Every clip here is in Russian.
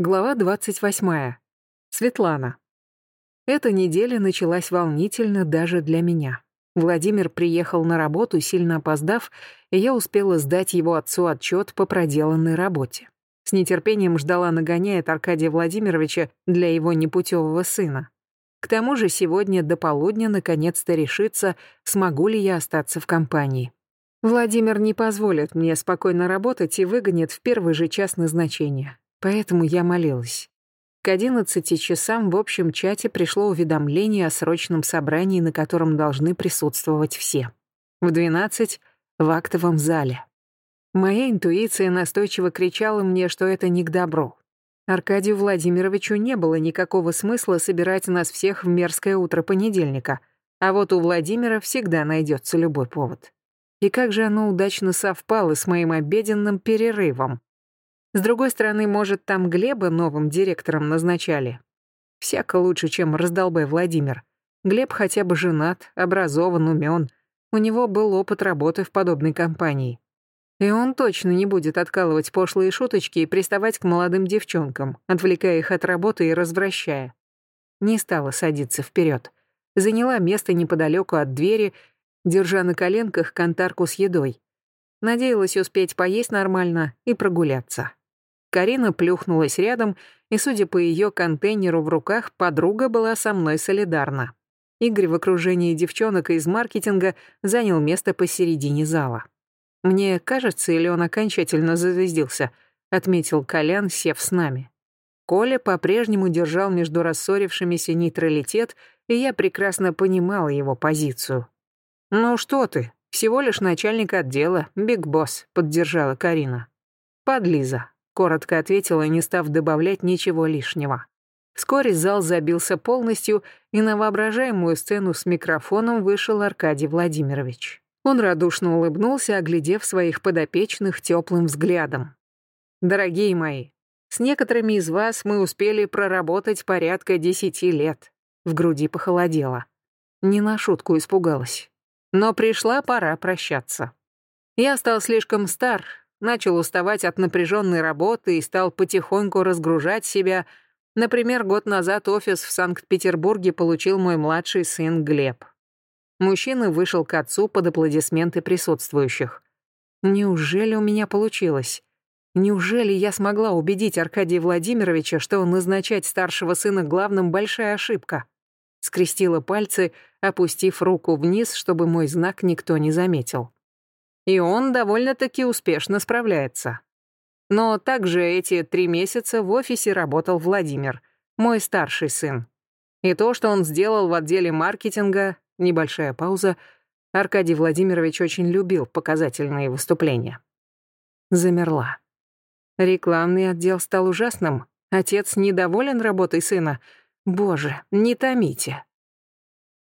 Глава 28. Светлана. Эта неделя началась волнительно даже для меня. Владимир приехал на работу, сильно опоздав, и я успела сдать его отцу отчет по проделанной работе. С нетерпением ждала нагоняет Аркадия Владимировича для его непутевого сына. К тому же сегодня до полудня наконец-то решится, смогу ли я остаться в компании. Владимир не позволит мне спокойно работать и выгонит в первый же час назначения. Поэтому я молилась. К одиннадцати часам в общем чате пришло уведомление о срочном собрании, на котором должны присутствовать все. В двенадцать — в актовом зале. Моя интуиция настойчиво кричала мне, что это не к добру. Аркадию Владимировичу не было никакого смысла собирать нас всех в мерзкое утро понедельника, а вот у Владимира всегда найдется любой повод. И как же оно удачно совпало с моим обеденным перерывом. С другой стороны, может, там Глеба новым директором назначали. Всяко лучше, чем раздолбай Владимир. Глеб хотя бы женат, образован, умен. У него был опыт работы в подобной компании. И он точно не будет откалывать пошлые шуточки и приставать к молодым девчонкам, отвлекая их от работы и развращая. Не стала садиться вперед. Заняла место неподалеку от двери, держа на коленках контарку с едой. Надеялась успеть поесть нормально и прогуляться. Карина плюхнулась рядом, и, судя по ее контейнеру в руках, подруга была со мной солидарна. Игорь в окружении девчонок из маркетинга занял место посередине зала. «Мне кажется, или он окончательно зазвездился», — отметил Колян, сев с нами. Коля по-прежнему держал между рассорившимися нейтралитет, и я прекрасно понимала его позицию. «Ну что ты, всего лишь начальник отдела, Биг Босс», — поддержала Карина. «Подлиза», коротко ответила, не став добавлять ничего лишнего. Вскоре зал забился полностью, и на воображаемую сцену с микрофоном вышел Аркадий Владимирович. Он радушно улыбнулся, оглядев своих подопечных теплым взглядом. «Дорогие мои, с некоторыми из вас мы успели проработать порядка десяти лет». В груди похолодело. Не на шутку испугалась. Но пришла пора прощаться. Я стал слишком стар, начал уставать от напряженной работы и стал потихоньку разгружать себя. Например, год назад офис в Санкт-Петербурге получил мой младший сын Глеб. Мужчина вышел к отцу под аплодисменты присутствующих. Неужели у меня получилось? Неужели я смогла убедить Аркадия Владимировича, что назначать старшего сына главным — большая ошибка? Скрестила пальцы, опустив руку вниз, чтобы мой знак никто не заметил и он довольно-таки успешно справляется. Но также эти три месяца в офисе работал Владимир, мой старший сын. И то, что он сделал в отделе маркетинга, небольшая пауза, Аркадий Владимирович очень любил показательные выступления. Замерла. Рекламный отдел стал ужасным. Отец недоволен работой сына. Боже, не томите.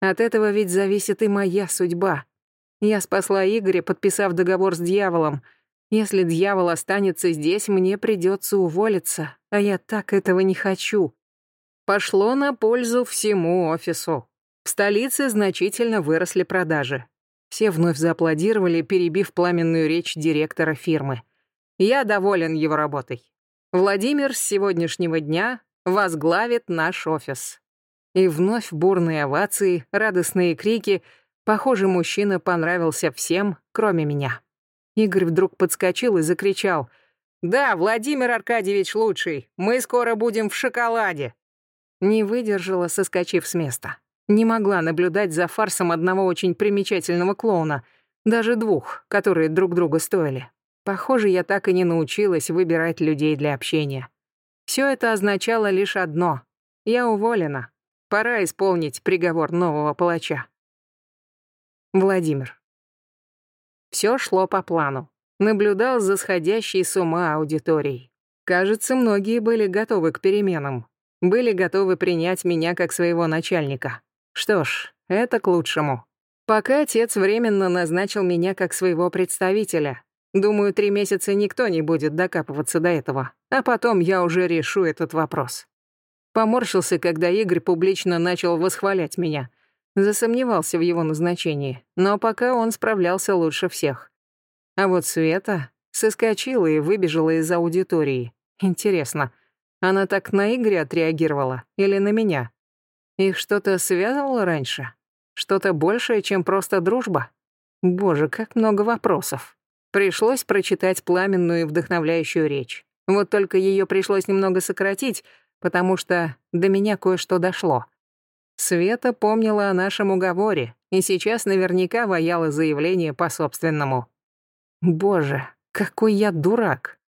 От этого ведь зависит и моя судьба. Я спасла Игоря, подписав договор с дьяволом. Если дьявол останется здесь, мне придется уволиться, а я так этого не хочу. Пошло на пользу всему офису. В столице значительно выросли продажи. Все вновь зааплодировали, перебив пламенную речь директора фирмы. Я доволен его работой. Владимир с сегодняшнего дня возглавит наш офис. И вновь бурные овации, радостные крики — Похоже, мужчина понравился всем, кроме меня. Игорь вдруг подскочил и закричал. «Да, Владимир Аркадьевич лучший. Мы скоро будем в шоколаде». Не выдержала, соскочив с места. Не могла наблюдать за фарсом одного очень примечательного клоуна, даже двух, которые друг друга стоили. Похоже, я так и не научилась выбирать людей для общения. Все это означало лишь одно. Я уволена. Пора исполнить приговор нового палача. Владимир. Все шло по плану. Наблюдал за сходящей с ума аудиторией. Кажется, многие были готовы к переменам. Были готовы принять меня как своего начальника. Что ж, это к лучшему. Пока отец временно назначил меня как своего представителя. Думаю, три месяца никто не будет докапываться до этого. А потом я уже решу этот вопрос. Поморщился, когда Игорь публично начал восхвалять меня. Засомневался в его назначении, но пока он справлялся лучше всех. А вот Света соскочила и выбежала из аудитории. Интересно, Она так на Игоря отреагировала или на меня? Их что-то связывало раньше? Что-то большее, чем просто дружба? Боже, как много вопросов. Пришлось прочитать пламенную и вдохновляющую речь. Вот только ее пришлось немного сократить, потому что до меня кое-что дошло. Света помнила о нашем уговоре и сейчас наверняка ваяла заявление по собственному. Боже, какой я дурак.